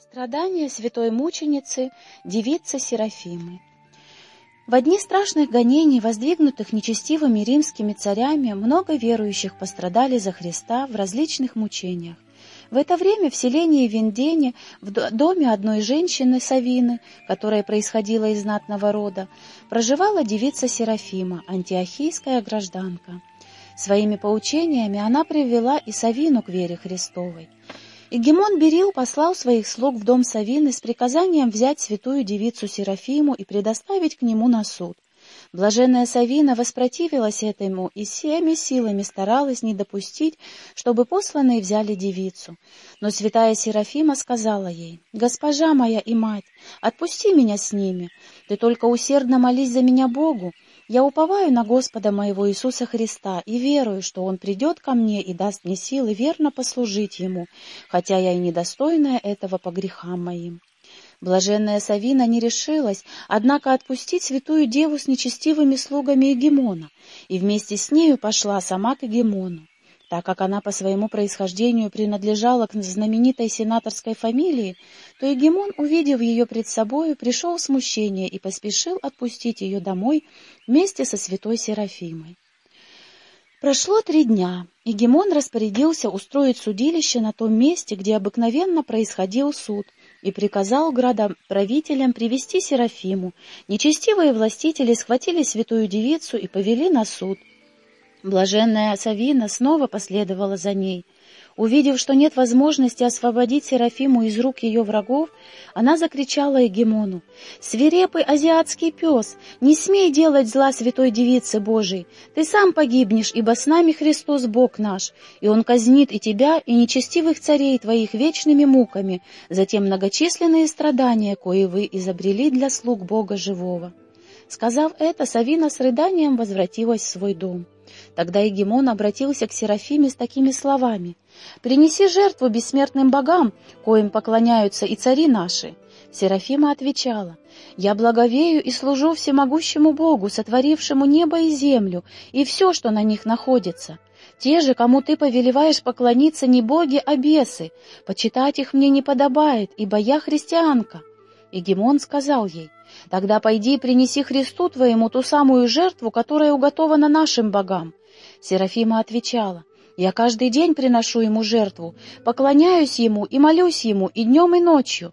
Страдания святой мученицы, девицы Серафимы. В дни страшных гонений, воздвигнутых нечестивыми римскими царями, много верующих пострадали за Христа в различных мучениях. В это время в селении Вендене, в доме одной женщины Савины, которая происходила из знатного рода, проживала девица Серафима, антиохийская гражданка. Своими поучениями она привела и Савину к вере Христовой. Игемон Берил послал своих слуг в дом Савины с приказанием взять святую девицу Серафиму и предоставить к нему на суд. Блаженная Савина воспротивилась этому и всеми силами старалась не допустить, чтобы посланные взяли девицу. Но святая Серафима сказала ей, «Госпожа моя и мать, отпусти меня с ними, ты только усердно молись за меня Богу, я уповаю на Господа моего Иисуса Христа и верую, что Он придет ко мне и даст мне силы верно послужить Ему, хотя я и недостойная этого по грехам моим. Блаженная Савина не решилась, однако отпустить святую деву с нечестивыми слугами Егемона, и вместе с нею пошла сама к Егемону. Так как она по своему происхождению принадлежала к знаменитой сенаторской фамилии, то Егемон, увидев ее пред собою, пришел в смущение и поспешил отпустить ее домой вместе со святой Серафимой. Прошло три дня. Егемон распорядился устроить судилище на том месте, где обыкновенно происходил суд, и приказал градоправителям привести Серафиму. Нечестивые властители схватили святую девицу и повели на суд. Блаженная Савина снова последовала за ней. Увидев, что нет возможности освободить Серафиму из рук ее врагов, она закричала Егемону, «Свирепый азиатский пес, не смей делать зла святой девице Божией! Ты сам погибнешь, ибо с нами Христос Бог наш, и Он казнит и тебя, и нечестивых царей твоих вечными муками, за те многочисленные страдания, кои вы изобрели для слуг Бога живого». Сказав это, Савина с рыданием возвратилась в свой дом. Тогда Егемон обратился к Серафиме с такими словами. «Принеси жертву бессмертным богам, коим поклоняются и цари наши». Серафима отвечала, «Я благовею и служу всемогущему Богу, сотворившему небо и землю, и все, что на них находится. Те же, кому ты повелеваешь поклониться, не боги, а бесы. Почитать их мне не подобает, ибо я христианка». Егемон сказал ей, Тогда пойди и принеси Христу твоему ту самую жертву, которая уготована нашим богам. Серафима отвечала, я каждый день приношу ему жертву, поклоняюсь ему и молюсь ему и днем, и ночью.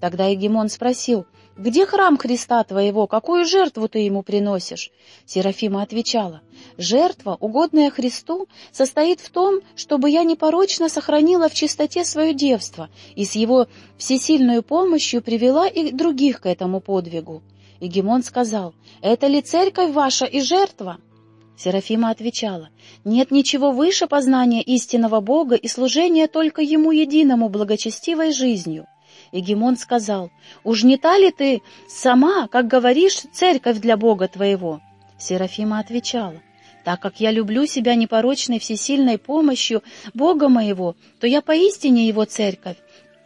Тогда Егемон спросил, «Где храм Христа твоего? Какую жертву ты ему приносишь?» Серафима отвечала, «Жертва, угодная Христу, состоит в том, чтобы я непорочно сохранила в чистоте свое девство и с его всесильной помощью привела и других к этому подвигу». Егемон сказал, «Это ли церковь ваша и жертва?» Серафима отвечала, «Нет ничего выше познания истинного Бога и служения только Ему единому благочестивой жизнью». Егемон сказал, «Уж не та ли ты сама, как говоришь, церковь для Бога твоего?» Серафима отвечала, «Так как я люблю себя непорочной всесильной помощью Бога моего, то я поистине его церковь.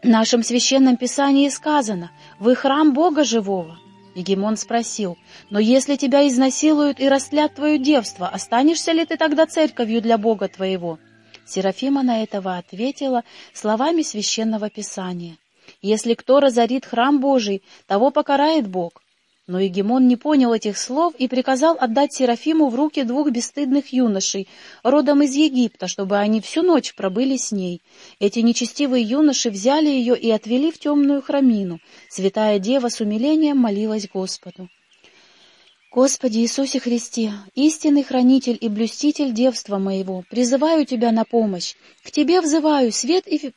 В нашем священном писании сказано, «Вы храм Бога живого». Егемон спросил, «Но если тебя изнасилуют и растлят твое девство, останешься ли ты тогда церковью для Бога твоего?» Серафима на этого ответила словами священного писания. Если кто разорит храм Божий, того покарает Бог. Но Егемон не понял этих слов и приказал отдать Серафиму в руки двух бесстыдных юношей, родом из Египта, чтобы они всю ночь пробыли с ней. Эти нечестивые юноши взяли ее и отвели в темную храмину. Святая Дева с умилением молилась Господу. Господи Иисусе Христе, истинный хранитель и блюститель девства моего, призываю Тебя на помощь. К Тебе взываю свет и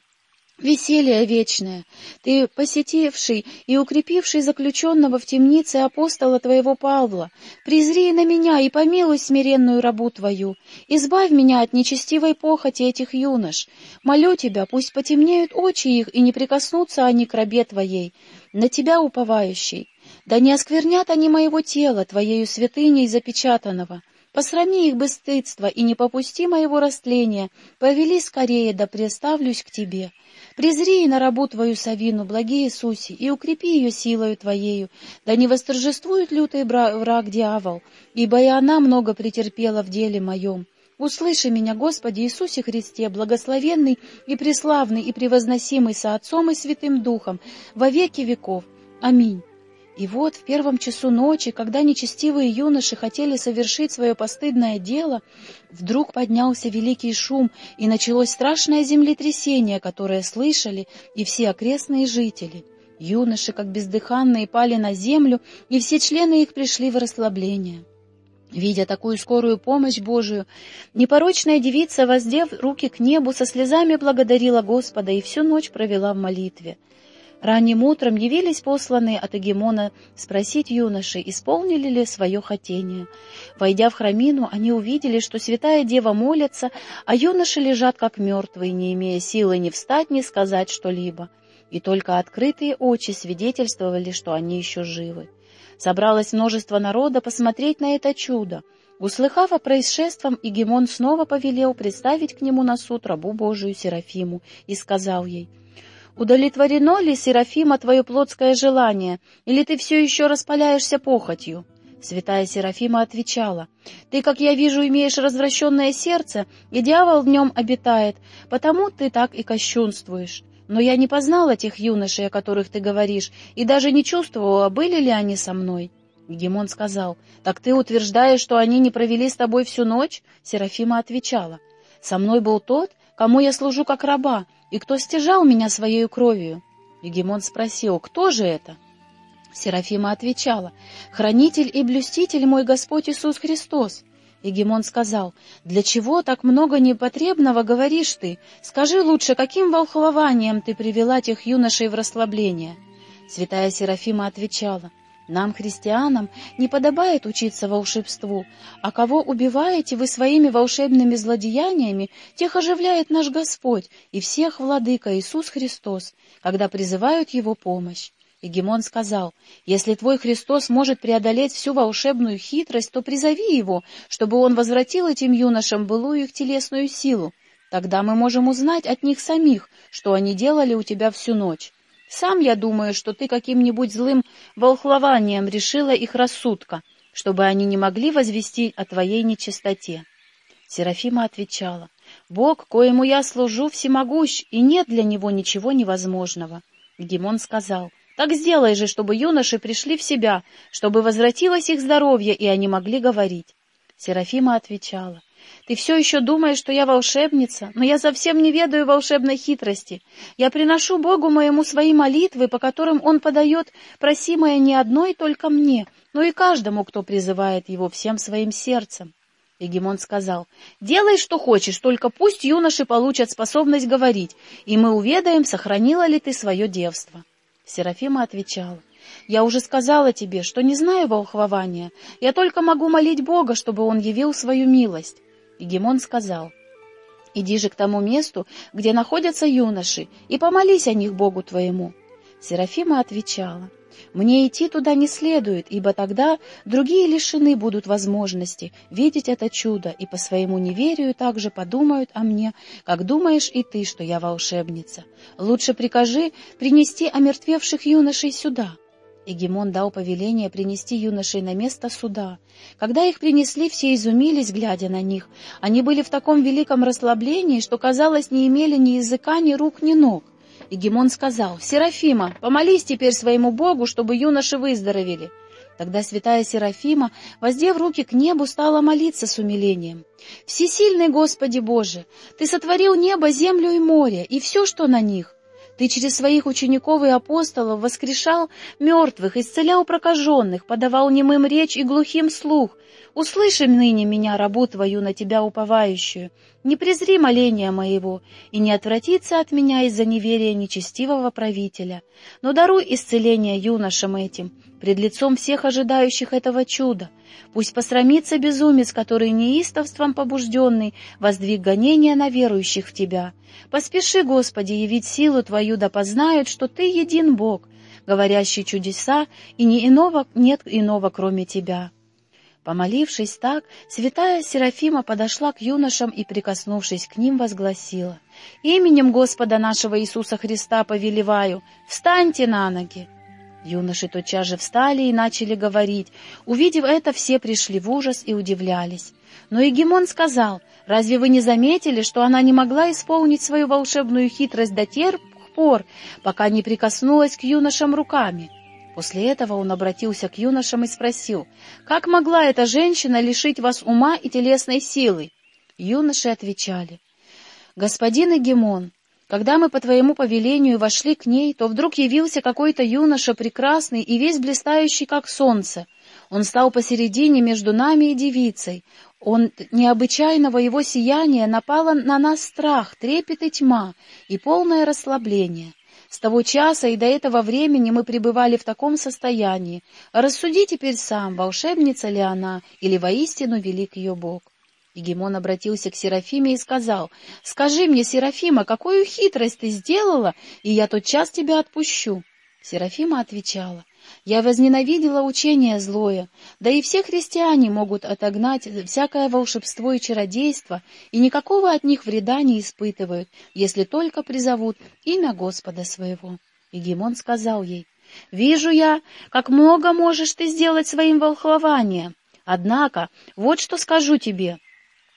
Веселье вечное, ты, посетивший и укрепивший заключенного в темнице апостола твоего Павла, презри на меня и помилуй смиренную рабу твою, избавь меня от нечестивой похоти этих юнош. Молю тебя, пусть потемнеют очи их, и не прикоснутся они к рабе твоей, на тебя уповающий. Да не осквернят они моего тела, твоею святыней запечатанного. Посрами их бесстыдство и не попусти моего растления, повели скорее, да приставлюсь к тебе». Презри на рабу твою Савину, благи Иисусе, и укрепи ее силою твоею, да не восторжествует лютый враг дьявол, ибо и она много претерпела в деле моем. Услыши меня, Господи Иисусе Христе, благословенный и преславный и превозносимый со Отцом и Святым Духом, во веки веков. Аминь. И вот в первом часу ночи, когда нечестивые юноши хотели совершить свое постыдное дело, вдруг поднялся великий шум, и началось страшное землетрясение, которое слышали и все окрестные жители. Юноши, как бездыханные, пали на землю, и все члены их пришли в расслабление. Видя такую скорую помощь Божию, непорочная девица, воздев руки к небу, со слезами благодарила Господа и всю ночь провела в молитве. Ранним утром явились посланные от Эгемона спросить юноши, исполнили ли свое хотение. Войдя в храмину, они увидели, что святая дева молится, а юноши лежат как мертвые, не имея силы ни встать, ни сказать что-либо. И только открытые очи свидетельствовали, что они еще живы. Собралось множество народа посмотреть на это чудо. Услыхав о происшествии, Игемон снова повелел представить к нему на суд рабу Божию Серафиму и сказал ей — Удовлетворено ли, Серафима, твое плотское желание, или ты все еще распаляешься похотью?» Святая Серафима отвечала, «Ты, как я вижу, имеешь развращенное сердце, и дьявол в нем обитает, потому ты так и кощунствуешь. Но я не познала тех юношей, о которых ты говоришь, и даже не чувствовала, были ли они со мной». Гемон сказал, «Так ты утверждаешь, что они не провели с тобой всю ночь?» Серафима отвечала, «Со мной был тот, кому я служу как раба, и кто стяжал меня своей кровью?» Егемон спросил, «Кто же это?» Серафима отвечала, «Хранитель и блюститель мой Господь Иисус Христос». Егемон сказал, «Для чего так много непотребного говоришь ты? Скажи лучше, каким волхвованием ты привела тех юношей в расслабление?» Святая Серафима отвечала, нам, христианам, не подобает учиться волшебству, а кого убиваете вы своими волшебными злодеяниями, тех оживляет наш Господь и всех Владыка Иисус Христос, когда призывают Его помощь. Егемон сказал, «Если твой Христос может преодолеть всю волшебную хитрость, то призови Его, чтобы Он возвратил этим юношам былую их телесную силу. Тогда мы можем узнать от них самих, что они делали у тебя всю ночь». Сам я думаю, что ты каким-нибудь злым волхлованием решила их рассудка, чтобы они не могли возвести о твоей нечистоте. Серафима отвечала, «Бог, коему я служу, всемогущ, и нет для него ничего невозможного». Гимон сказал, «Так сделай же, чтобы юноши пришли в себя, чтобы возвратилось их здоровье, и они могли говорить». Серафима отвечала, ты все еще думаешь, что я волшебница, но я совсем не ведаю волшебной хитрости. Я приношу Богу моему свои молитвы, по которым Он подает просимое не одной только мне, но и каждому, кто призывает Его всем своим сердцем. Егемон сказал, «Делай, что хочешь, только пусть юноши получат способность говорить, и мы уведаем, сохранила ли ты свое девство». Серафима отвечала, «Я уже сказала тебе, что не знаю волхвования, я только могу молить Бога, чтобы Он явил свою милость. И Гемон сказал, «Иди же к тому месту, где находятся юноши, и помолись о них Богу твоему». Серафима отвечала, «Мне идти туда не следует, ибо тогда другие лишены будут возможности видеть это чудо, и по своему неверию также подумают о мне, как думаешь и ты, что я волшебница. Лучше прикажи принести омертвевших юношей сюда». Эгемон дал повеление принести юношей на место суда. Когда их принесли, все изумились, глядя на них. Они были в таком великом расслаблении, что, казалось, не имели ни языка, ни рук, ни ног. Егемон сказал, «Серафима, помолись теперь своему Богу, чтобы юноши выздоровели». Тогда святая Серафима, воздев руки к небу, стала молиться с умилением. «Всесильный Господи Боже, Ты сотворил небо, землю и море, и все, что на них. Ты через своих учеников и апостолов воскрешал мертвых, исцелял прокаженных, подавал немым речь и глухим слух. Услыши ныне меня, рабу твою, на тебя уповающую. Не презри моления моего, и не отвратиться от меня из-за неверия нечестивого правителя. Но даруй исцеление юношам этим, пред лицом всех ожидающих этого чуда. Пусть посрамится безумец, который неистовством побужденный воздвиг гонения на верующих в Тебя. Поспеши, Господи, явить силу Твою, да познают, что Ты един Бог, говорящий чудеса, и ни иного нет иного, кроме Тебя». Помолившись так, святая Серафима подошла к юношам и, прикоснувшись к ним, возгласила, «Именем Господа нашего Иисуса Христа повелеваю, встаньте на ноги!» Юноши тотчас же встали и начали говорить. Увидев это, все пришли в ужас и удивлялись. Но Егемон сказал, «Разве вы не заметили, что она не могла исполнить свою волшебную хитрость до тех пор, пока не прикоснулась к юношам руками?» После этого он обратился к юношам и спросил, «Как могла эта женщина лишить вас ума и телесной силы?» Юноши отвечали, «Господин Егемон, когда мы по твоему повелению вошли к ней, то вдруг явился какой-то юноша прекрасный и весь блистающий, как солнце. Он стал посередине между нами и девицей. Он необычайного его сияния напало на нас страх, трепет и тьма, и полное расслабление. С того часа и до этого времени мы пребывали в таком состоянии. Рассуди теперь сам, волшебница ли она, или воистину велик ее Бог. Егемон обратился к Серафиме и сказал, «Скажи мне, Серафима, какую хитрость ты сделала, и я тотчас тебя отпущу». Серафима отвечала, «Я возненавидела учение злое, да и все христиане могут отогнать всякое волшебство и чародейство, и никакого от них вреда не испытывают, если только призовут имя Господа своего». Егемон сказал ей, «Вижу я, как много можешь ты сделать своим волхвованием. Однако, вот что скажу тебе,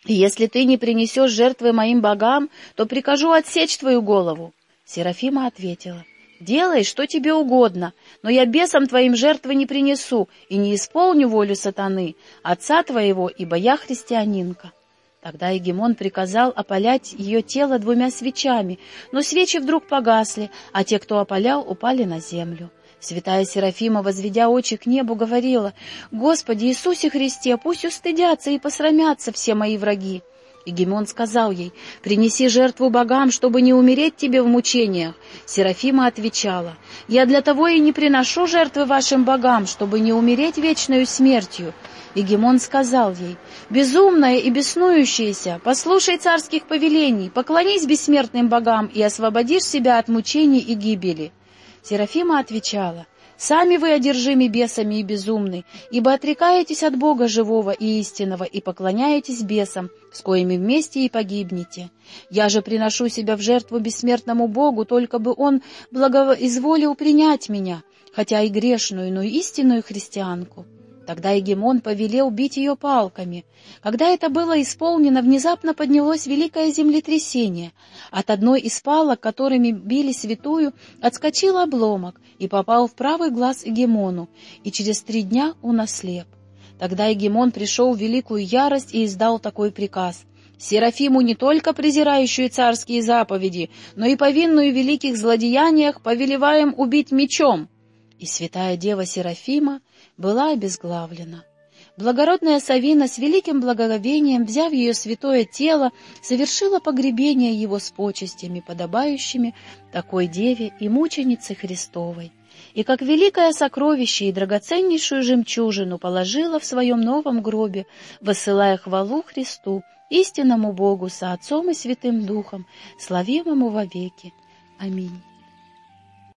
если ты не принесешь жертвы моим богам, то прикажу отсечь твою голову. Серафима ответила, делай, что тебе угодно, но я бесам твоим жертвы не принесу и не исполню волю сатаны, отца твоего, ибо я христианинка. Тогда Егемон приказал опалять ее тело двумя свечами, но свечи вдруг погасли, а те, кто опалял, упали на землю. Святая Серафима, возведя очи к небу, говорила, «Господи Иисусе Христе, пусть устыдятся и посрамятся все мои враги». И Гимон сказал ей, «Принеси жертву богам, чтобы не умереть тебе в мучениях». Серафима отвечала, «Я для того и не приношу жертвы вашим богам, чтобы не умереть вечной смертью». И Гимон сказал ей, «Безумная и беснующаяся, послушай царских повелений, поклонись бессмертным богам и освободишь себя от мучений и гибели». Серафима отвечала, «Сами вы одержимы бесами и безумны, ибо отрекаетесь от Бога живого и истинного и поклоняетесь бесам, с коими вместе и погибнете. Я же приношу себя в жертву бессмертному Богу, только бы Он благоизволил принять меня, хотя и грешную, но истинную христианку». Тогда Егемон повелел бить ее палками. Когда это было исполнено, внезапно поднялось великое землетрясение. От одной из палок, которыми били святую, отскочил обломок и попал в правый глаз Егемону, и через три дня он ослеп. Тогда Егемон пришел в великую ярость и издал такой приказ — Серафиму, не только презирающую царские заповеди, но и повинную в великих злодеяниях, повелеваем убить мечом. И святая дева Серафима была обезглавлена. Благородная Савина с великим благоговением, взяв ее святое тело, совершила погребение его с почестями, подобающими такой деве и мученице Христовой, и как великое сокровище и драгоценнейшую жемчужину положила в своем новом гробе, высылая хвалу Христу, истинному Богу со Отцом и Святым Духом, славимому вовеки. Аминь.